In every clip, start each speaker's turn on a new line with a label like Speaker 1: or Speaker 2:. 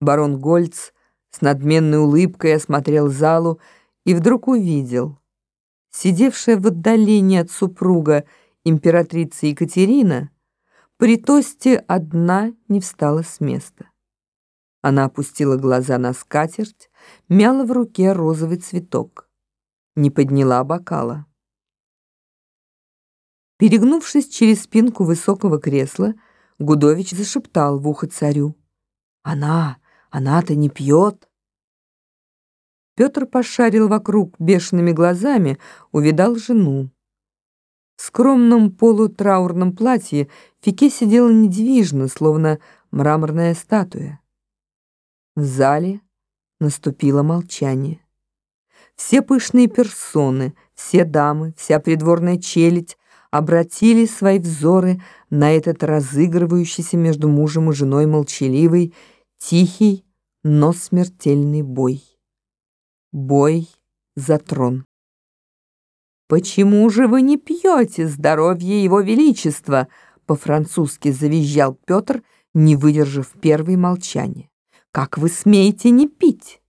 Speaker 1: Барон Гольц с надменной улыбкой осмотрел залу и вдруг увидел. Сидевшая в отдалении от супруга императрица Екатерина при тосте одна не встала с места. Она опустила глаза на скатерть, мяла в руке розовый цветок. Не подняла бокала. Перегнувшись через спинку высокого кресла, Гудович зашептал в ухо царю. «Она, она-то не пьет!» Петр пошарил вокруг бешеными глазами, увидал жену. В скромном полутраурном платье Фике сидела недвижно, словно мраморная статуя. В зале наступило молчание. Все пышные персоны, все дамы, вся придворная челядь обратили свои взоры на этот разыгрывающийся между мужем и женой молчаливый, тихий, но смертельный бой. Бой за трон. «Почему же вы не пьете здоровье его величества?» по-французски завизжал Петр, не выдержав первой молчания. «Как вы смеете не пить?»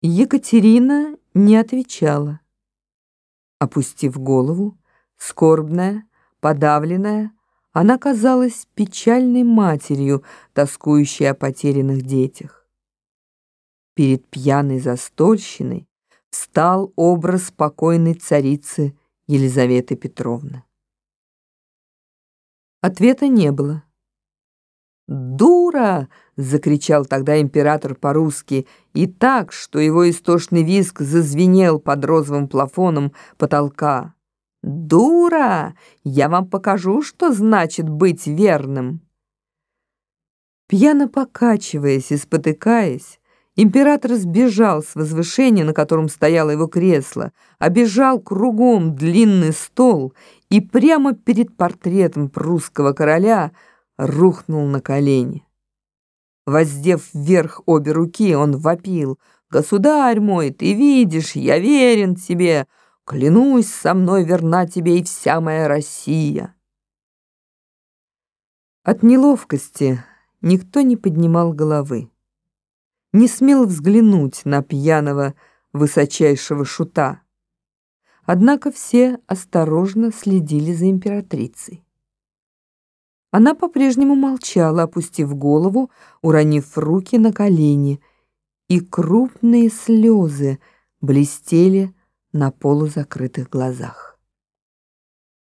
Speaker 1: Екатерина не отвечала. Опустив голову, скорбная, подавленная, она казалась печальной матерью, тоскующей о потерянных детях. Перед пьяной застольщиной встал образ покойной царицы Елизаветы Петровны. Ответа не было. «Дура!» — закричал тогда император по-русски, и так, что его истошный визг зазвенел под розовым плафоном потолка. «Дура! Я вам покажу, что значит быть верным!» Пьяно покачиваясь и спотыкаясь, император сбежал с возвышения, на котором стояло его кресло, обежал кругом длинный стол и прямо перед портретом прусского короля рухнул на колени. Воздев вверх обе руки, он вопил. «Государь мой, ты видишь, я верен тебе! Клянусь, со мной верна тебе и вся моя Россия!» От неловкости никто не поднимал головы. Не смел взглянуть на пьяного высочайшего шута. Однако все осторожно следили за императрицей. Она по-прежнему молчала, опустив голову, уронив руки на колени, и крупные слезы блестели на полузакрытых глазах.